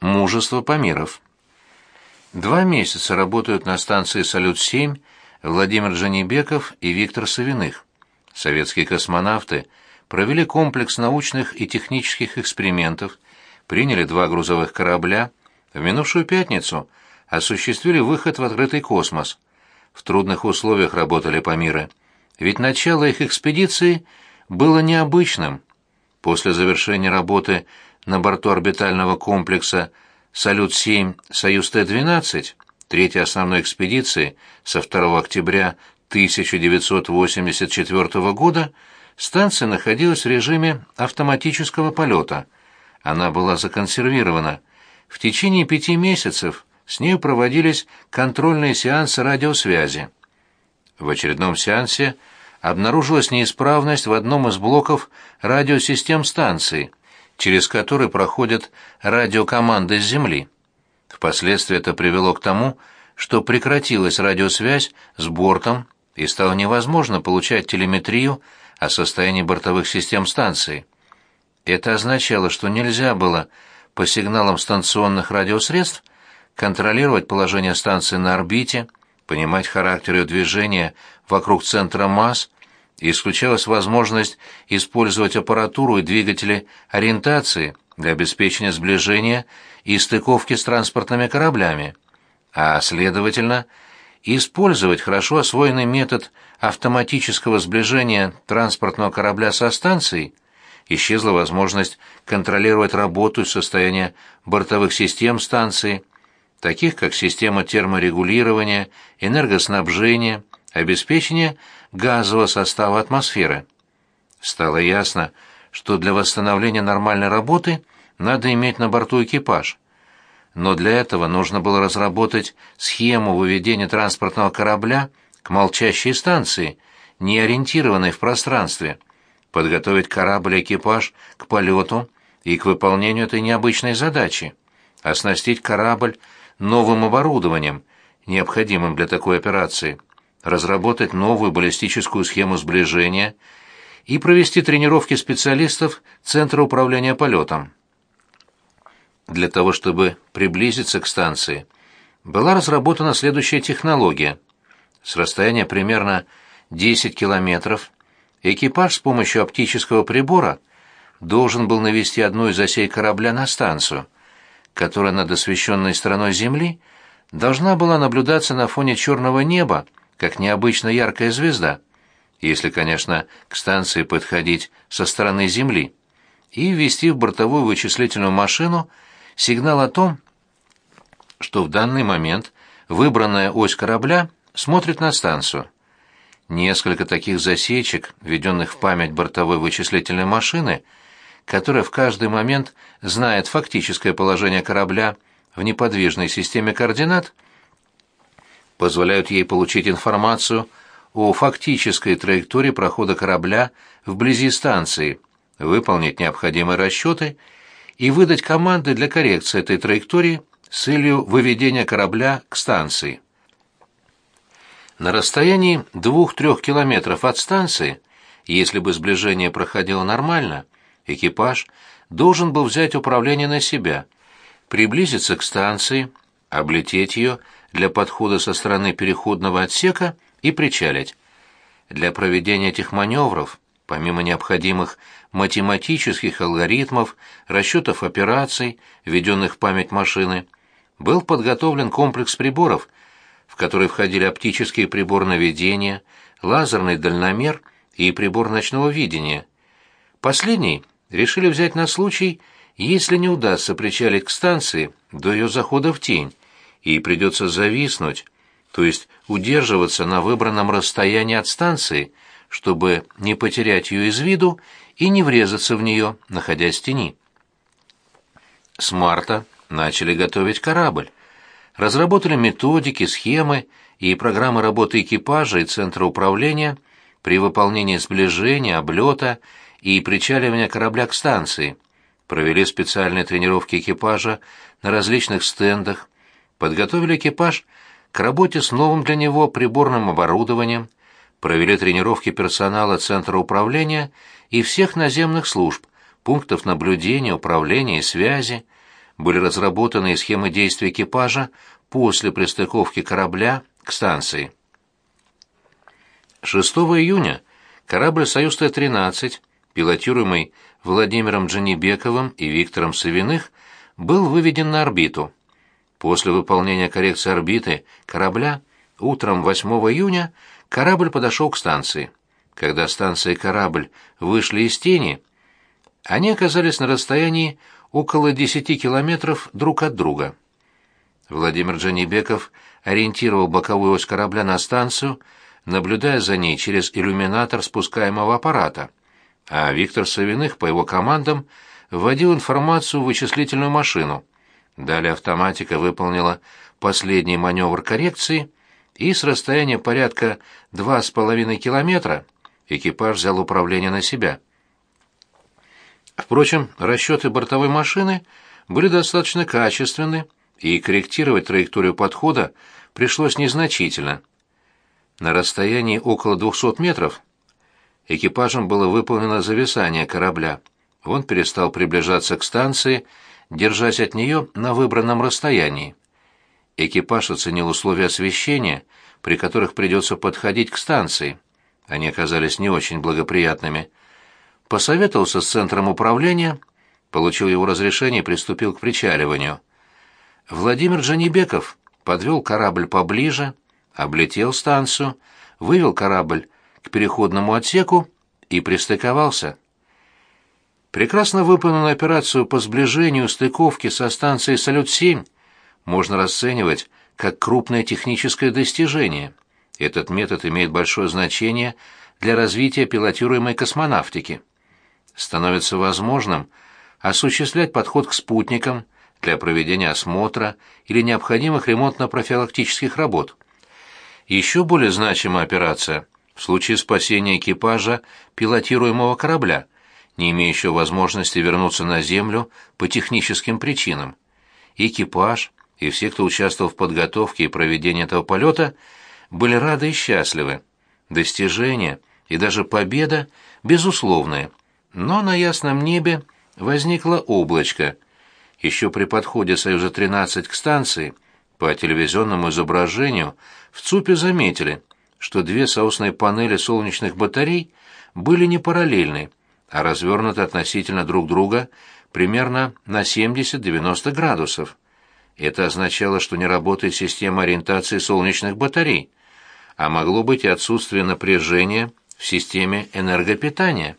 Мужество Памиров. Два месяца работают на станции «Салют-7» Владимир Джанибеков и Виктор Савиных. Советские космонавты провели комплекс научных и технических экспериментов, приняли два грузовых корабля, в минувшую пятницу осуществили выход в открытый космос. В трудных условиях работали Памиры, ведь начало их экспедиции было необычным. После завершения работы на борту орбитального комплекса «Салют-7» «Союз Т-12» третьей основной экспедиции со 2 октября 1984 года станция находилась в режиме автоматического полета. Она была законсервирована. В течение пяти месяцев с нею проводились контрольные сеансы радиосвязи. В очередном сеансе обнаружилась неисправность в одном из блоков радиосистем станции – через который проходят радиокоманды с Земли. Впоследствии это привело к тому, что прекратилась радиосвязь с бортом и стало невозможно получать телеметрию о состоянии бортовых систем станции. Это означало, что нельзя было по сигналам станционных радиосредств контролировать положение станции на орбите, понимать характер ее движения вокруг центра масс, исключалась возможность использовать аппаратуру и двигатели ориентации для обеспечения сближения и стыковки с транспортными кораблями, а, следовательно, использовать хорошо освоенный метод автоматического сближения транспортного корабля со станцией, исчезла возможность контролировать работу и состояние бортовых систем станции, таких как система терморегулирования, энергоснабжения, обеспечения газового состава атмосферы. Стало ясно, что для восстановления нормальной работы надо иметь на борту экипаж. Но для этого нужно было разработать схему выведения транспортного корабля к молчащей станции, не ориентированной в пространстве, подготовить корабль и экипаж к полету и к выполнению этой необычной задачи, оснастить корабль новым оборудованием, необходимым для такой операции – разработать новую баллистическую схему сближения и провести тренировки специалистов Центра управления полетом. Для того, чтобы приблизиться к станции, была разработана следующая технология. С расстояния примерно 10 километров экипаж с помощью оптического прибора должен был навести одну из осей корабля на станцию, которая над освещенной стороной Земли должна была наблюдаться на фоне черного неба, как необычно яркая звезда, если, конечно, к станции подходить со стороны Земли, и ввести в бортовую вычислительную машину сигнал о том, что в данный момент выбранная ось корабля смотрит на станцию. Несколько таких засечек, введенных в память бортовой вычислительной машины, которая в каждый момент знает фактическое положение корабля в неподвижной системе координат – позволяют ей получить информацию о фактической траектории прохода корабля вблизи станции, выполнить необходимые расчеты и выдать команды для коррекции этой траектории с целью выведения корабля к станции. На расстоянии 2-3 километров от станции, если бы сближение проходило нормально, экипаж должен был взять управление на себя, приблизиться к станции, облететь ее для подхода со стороны переходного отсека и причалить. Для проведения этих маневров, помимо необходимых математических алгоритмов, расчетов операций, введенных в память машины, был подготовлен комплекс приборов, в который входили оптические прибор наведения, лазерный дальномер и прибор ночного видения. Последний решили взять на случай, если не удастся причалить к станции до ее захода в тень, и придется зависнуть, то есть удерживаться на выбранном расстоянии от станции, чтобы не потерять ее из виду и не врезаться в нее, находясь в тени. С марта начали готовить корабль. Разработали методики, схемы и программы работы экипажа и центра управления при выполнении сближения, облета и причаливания корабля к станции. Провели специальные тренировки экипажа на различных стендах, подготовили экипаж к работе с новым для него приборным оборудованием, провели тренировки персонала Центра управления и всех наземных служб, пунктов наблюдения, управления и связи, были разработаны схемы действий экипажа после пристыковки корабля к станции. 6 июня корабль «Союз Т-13», пилотируемый Владимиром Джанибековым и Виктором Савиных, был выведен на орбиту. После выполнения коррекции орбиты корабля утром 8 июня корабль подошел к станции. Когда станция и корабль вышли из тени, они оказались на расстоянии около 10 километров друг от друга. Владимир Джанибеков ориентировал боковую ось корабля на станцию, наблюдая за ней через иллюминатор спускаемого аппарата, а Виктор Савиных по его командам вводил информацию в вычислительную машину. Далее автоматика выполнила последний маневр коррекции, и с расстояния порядка 2,5 километра экипаж взял управление на себя. Впрочем, расчеты бортовой машины были достаточно качественны, и корректировать траекторию подхода пришлось незначительно. На расстоянии около 200 метров экипажем было выполнено зависание корабля. Он перестал приближаться к станции, держась от нее на выбранном расстоянии. Экипаж оценил условия освещения, при которых придется подходить к станции. Они оказались не очень благоприятными. Посоветовался с центром управления, получил его разрешение и приступил к причаливанию. Владимир Джанибеков подвел корабль поближе, облетел станцию, вывел корабль к переходному отсеку и пристыковался. Прекрасно выполненную операцию по сближению стыковки со станцией «Салют-7» можно расценивать как крупное техническое достижение. Этот метод имеет большое значение для развития пилотируемой космонавтики. Становится возможным осуществлять подход к спутникам для проведения осмотра или необходимых ремонтно-профилактических работ. Еще более значимая операция в случае спасения экипажа пилотируемого корабля, не имеющего возможности вернуться на Землю по техническим причинам. Экипаж и все, кто участвовал в подготовке и проведении этого полета, были рады и счастливы. Достижения и даже победа безусловные, но на ясном небе возникло облачко – еще при подходе «Союза-13» к станции по телевизионному изображению в ЦУПе заметили, что две соусные панели солнечных батарей были не параллельны, а развернуты относительно друг друга примерно на 70-90 градусов. Это означало, что не работает система ориентации солнечных батарей, а могло быть и отсутствие напряжения в системе энергопитания.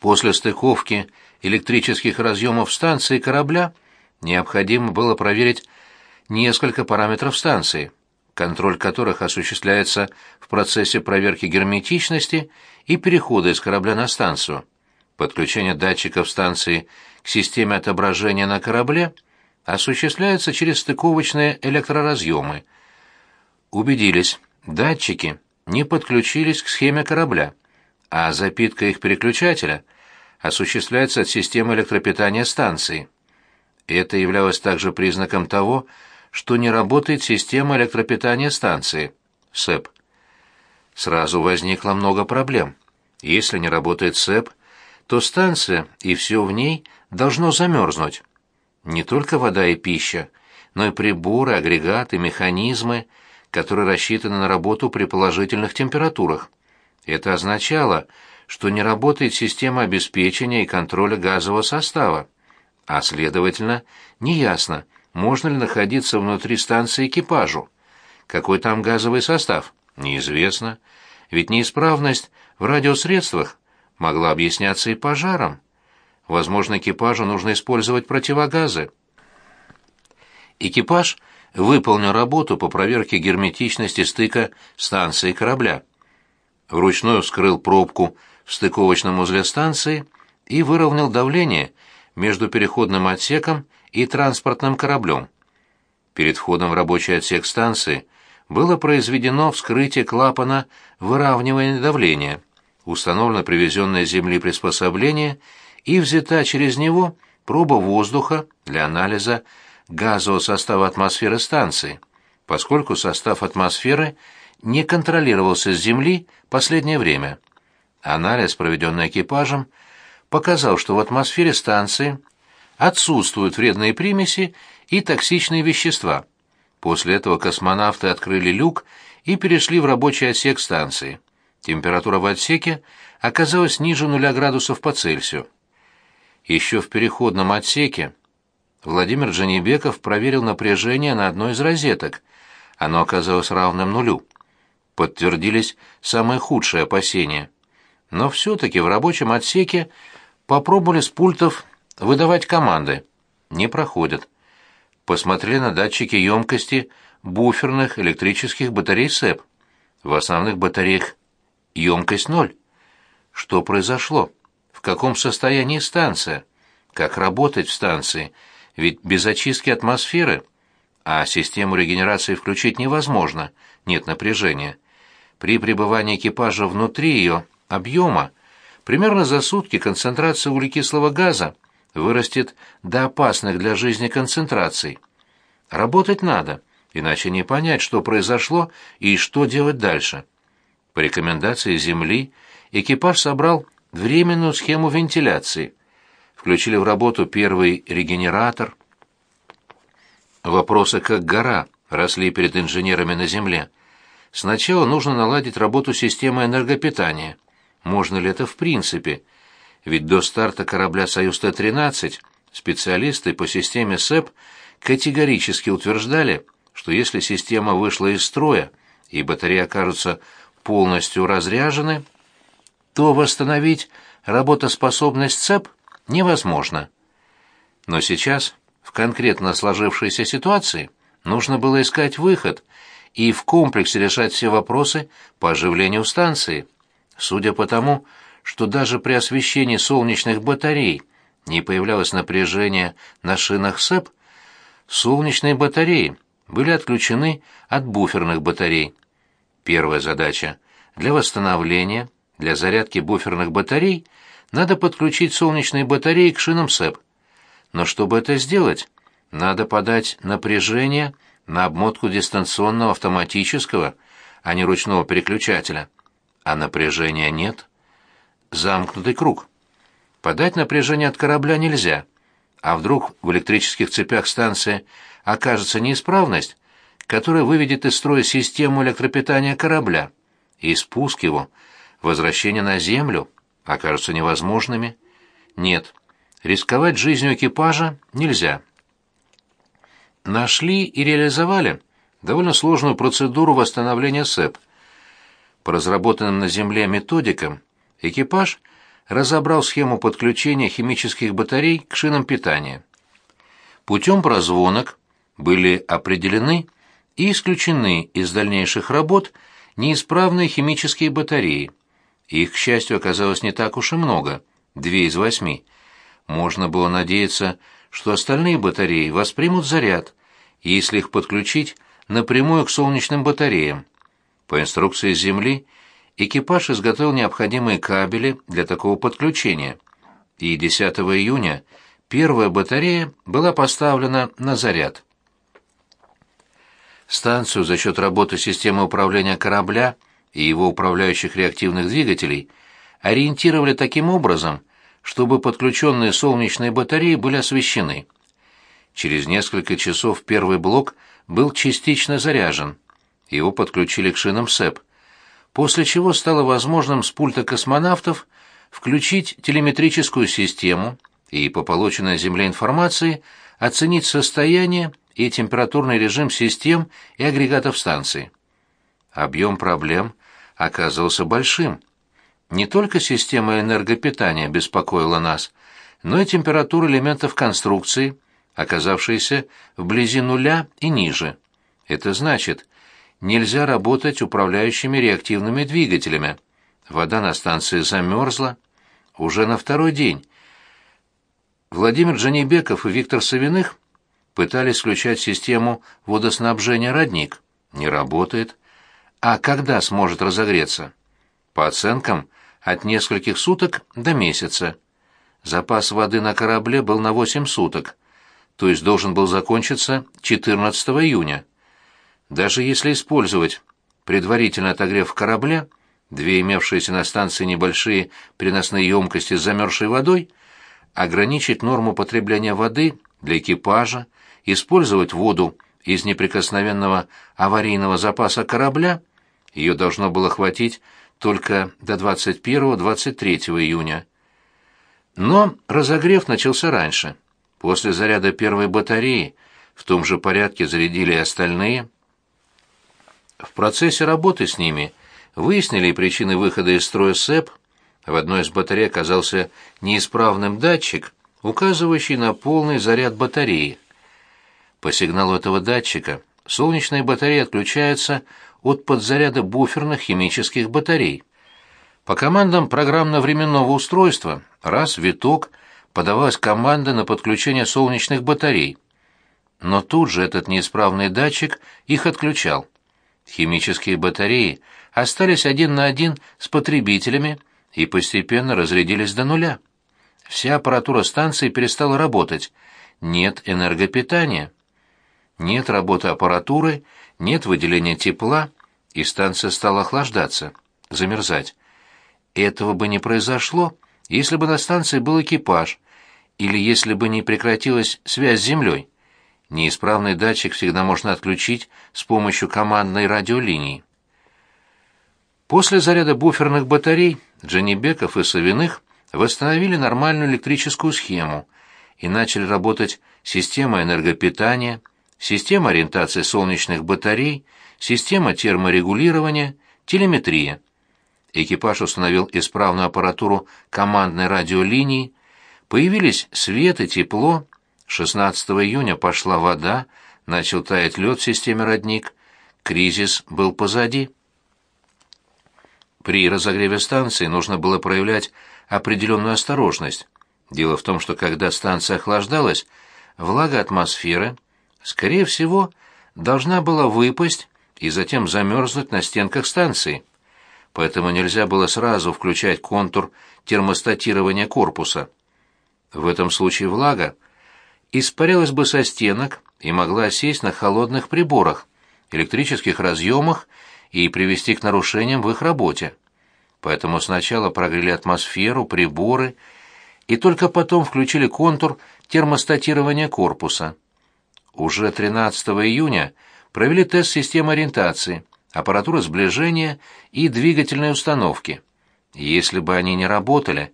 После стыковки электрических разъемов станции корабля необходимо было проверить несколько параметров станции, контроль которых осуществляется в процессе проверки герметичности и перехода из корабля на станцию. Подключение датчиков станции к системе отображения на корабле осуществляется через стыковочные электроразъемы. Убедились, датчики не подключились к схеме корабля, а запитка их переключателя осуществляется от системы электропитания станции. Это являлось также признаком того, что не работает система электропитания станции, СЭП. Сразу возникло много проблем. Если не работает СЭП, то станция и все в ней должно замерзнуть. Не только вода и пища, но и приборы, агрегаты, механизмы, которые рассчитаны на работу при положительных температурах. Это означало, что не работает система обеспечения и контроля газового состава, а, следовательно, неясно, можно ли находиться внутри станции экипажу. Какой там газовый состав? Неизвестно. Ведь неисправность в радиосредствах могла объясняться и пожаром. Возможно, экипажу нужно использовать противогазы. Экипаж выполнил работу по проверке герметичности стыка станции корабля. Вручную вскрыл пробку в стыковочном узле станции и выровнял давление между переходным отсеком и транспортным кораблем. Перед входом в рабочий отсек станции было произведено вскрытие клапана выравнивания давления, установлено привезенное с Земли приспособление и взята через него проба воздуха для анализа газового состава атмосферы станции, поскольку состав атмосферы не контролировался с Земли последнее время. Анализ, проведенный экипажем, показал, что в атмосфере станции отсутствуют вредные примеси и токсичные вещества. После этого космонавты открыли люк и перешли в рабочий отсек станции. Температура в отсеке оказалась ниже нуля градусов по Цельсию. Еще в переходном отсеке Владимир Джанибеков проверил напряжение на одной из розеток. Оно оказалось равным нулю. Подтвердились самые худшие опасения. Но все-таки в рабочем отсеке попробовали с пультов выдавать команды. Не проходят. Посмотрели на датчики емкости буферных электрических батарей СЭП. В основных батареях емкость ноль. Что произошло? В каком состоянии станция? Как работать в станции? Ведь без очистки атмосферы, а систему регенерации включить невозможно, нет напряжения. При пребывании экипажа внутри ее объема примерно за сутки концентрация углекислого газа вырастет до опасных для жизни концентраций. Работать надо, иначе не понять, что произошло и что делать дальше. По рекомендации Земли экипаж собрал временную схему вентиляции. Включили в работу первый регенератор. Вопросы как гора росли перед инженерами на Земле. Сначала нужно наладить работу системы энергопитания. Можно ли это в принципе? Ведь до старта корабля «Союз-Т-13» специалисты по системе СЭП категорически утверждали, что если система вышла из строя и батареи окажутся полностью разряжены, то восстановить работоспособность ЦЕП невозможно. Но сейчас, в конкретно сложившейся ситуации, нужно было искать выход и в комплексе решать все вопросы по оживлению станции. Судя по тому, что даже при освещении солнечных батарей не появлялось напряжение на шинах СЭП, солнечные батареи были отключены от буферных батарей. Первая задача – для восстановления, для зарядки буферных батарей надо подключить солнечные батареи к шинам СЭП. Но чтобы это сделать, надо подать напряжение на обмотку дистанционного автоматического, а не ручного переключателя. А напряжения нет. Замкнутый круг. Подать напряжение от корабля нельзя. А вдруг в электрических цепях станции окажется неисправность, которая выведет из строя систему электропитания корабля, и спуск его, возвращение на Землю окажутся невозможными. Нет, рисковать жизнью экипажа нельзя. Нашли и реализовали довольно сложную процедуру восстановления СЭП. По разработанным на Земле методикам экипаж разобрал схему подключения химических батарей к шинам питания. Путем прозвонок были определены и исключены из дальнейших работ неисправные химические батареи. Их, к счастью, оказалось не так уж и много, две из восьми. Можно было надеяться, что остальные батареи воспримут заряд, если их подключить напрямую к солнечным батареям. По инструкции Земли экипаж изготовил необходимые кабели для такого подключения, и 10 июня первая батарея была поставлена на заряд. Станцию за счет работы системы управления корабля и его управляющих реактивных двигателей ориентировали таким образом, чтобы подключенные солнечные батареи были освещены. Через несколько часов первый блок был частично заряжен. Его подключили к шинам СЭП, после чего стало возможным с пульта космонавтов включить телеметрическую систему и по полученной Земле информации оценить состояние и температурный режим систем и агрегатов станции. Объем проблем оказывался большим. Не только система энергопитания беспокоила нас, но и температура элементов конструкции, оказавшиеся вблизи нуля и ниже. Это значит, нельзя работать управляющими реактивными двигателями. Вода на станции замерзла. Уже на второй день Владимир Джанибеков и Виктор Савиных пытались включать систему водоснабжения родник. Не работает. А когда сможет разогреться? По оценкам, от нескольких суток до месяца. Запас воды на корабле был на 8 суток, то есть должен был закончиться 14 июня. Даже если использовать предварительно отогрев корабля, две имевшиеся на станции небольшие переносные емкости с замерзшей водой, ограничить норму потребления воды для экипажа, использовать воду из неприкосновенного аварийного запаса корабля, ее должно было хватить только до 21-23 июня. Но разогрев начался раньше. После заряда первой батареи в том же порядке зарядили и остальные. В процессе работы с ними выяснили причины выхода из строя СЭП. В одной из батарей оказался неисправным датчик, указывающий на полный заряд батареи. По сигналу этого датчика солнечные батареи отключаются от подзаряда буферных химических батарей. По командам программно-временного устройства раз виток подавалась команда на подключение солнечных батарей. Но тут же этот неисправный датчик их отключал. Химические батареи остались один на один с потребителями и постепенно разрядились до нуля. Вся аппаратура станции перестала работать. Нет энергопитания. Нет работы аппаратуры, нет выделения тепла, и станция стала охлаждаться, замерзать. Этого бы не произошло, если бы на станции был экипаж, или если бы не прекратилась связь с Землей. Неисправный датчик всегда можно отключить с помощью командной радиолинии. После заряда буферных батарей Джанибеков и Савиных восстановили нормальную электрическую схему и начали работать система энергопитания, система ориентации солнечных батарей, система терморегулирования, телеметрия. Экипаж установил исправную аппаратуру командной радиолинии, появились свет и тепло, 16 июня пошла вода, начал таять лед в системе родник, кризис был позади. При разогреве станции нужно было проявлять определенную осторожность. Дело в том, что когда станция охлаждалась, влага атмосферы, скорее всего, должна была выпасть и затем замерзнуть на стенках станции. Поэтому нельзя было сразу включать контур термостатирования корпуса. В этом случае влага испарялась бы со стенок и могла сесть на холодных приборах, электрических разъемах и привести к нарушениям в их работе. Поэтому сначала прогрели атмосферу, приборы, и только потом включили контур термостатирования корпуса. Уже 13 июня провели тест системы ориентации, аппаратуры сближения и двигательной установки. Если бы они не работали,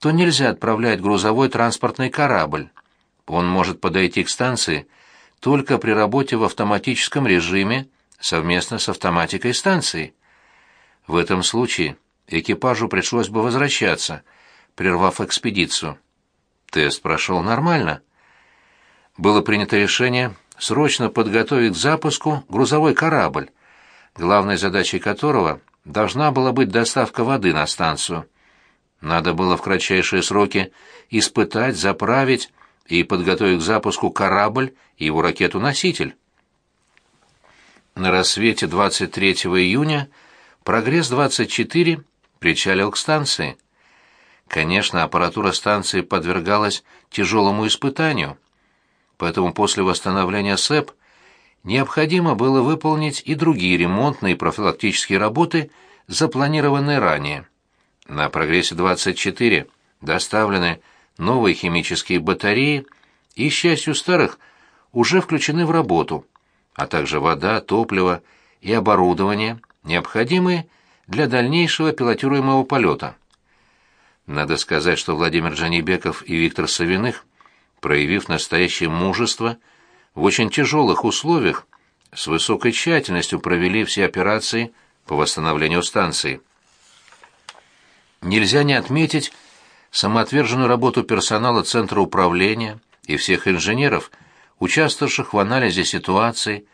то нельзя отправлять грузовой транспортный корабль. Он может подойти к станции только при работе в автоматическом режиме совместно с автоматикой станции. В этом случае экипажу пришлось бы возвращаться, прервав экспедицию. Тест прошел нормально. Было принято решение срочно подготовить к запуску грузовой корабль, главной задачей которого должна была быть доставка воды на станцию. Надо было в кратчайшие сроки испытать, заправить и подготовить к запуску корабль и его ракету-носитель. На рассвете 23 июня «Прогресс-24» причалил к станции. Конечно, аппаратура станции подвергалась тяжелому испытанию, поэтому после восстановления СЭП необходимо было выполнить и другие ремонтные и профилактические работы, запланированные ранее. На «Прогрессе-24» доставлены новые химические батареи и, счастью старых, уже включены в работу, а также вода, топливо и оборудование, необходимые для дальнейшего пилотируемого полета. Надо сказать, что Владимир Джанибеков и Виктор Савиных, проявив настоящее мужество, в очень тяжелых условиях с высокой тщательностью провели все операции по восстановлению станции. Нельзя не отметить самоотверженную работу персонала Центра управления и всех инженеров, участвовавших в анализе ситуации,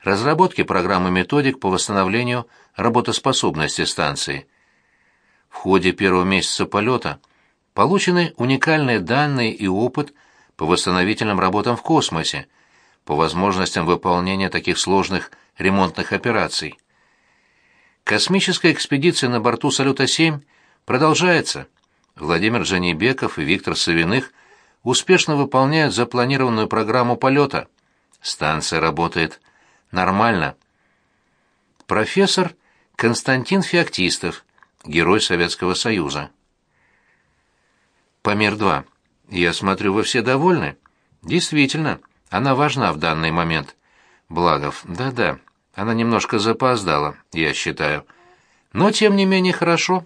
разработке программы методик по восстановлению работоспособности станции. В ходе первого месяца полета получены уникальные данные и опыт по восстановительным работам в космосе, по возможностям выполнения таких сложных ремонтных операций. Космическая экспедиция на борту «Салюта-7» продолжается. Владимир Жанибеков и Виктор Савиных успешно выполняют запланированную программу полета. Станция работает нормально. Профессор Константин Феоктистов, герой Советского Союза. Помер 2. Я смотрю, вы все довольны? Действительно, она важна в данный момент. Благов, да-да, она немножко запоздала, я считаю. Но, тем не менее, хорошо.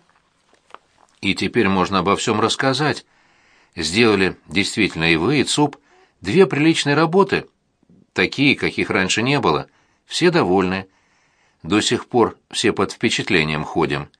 И теперь можно обо всем рассказать. Сделали действительно и вы, и ЦУП две приличные работы, такие, каких раньше не было. Все довольны. До сих пор все под впечатлением ходим.